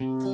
不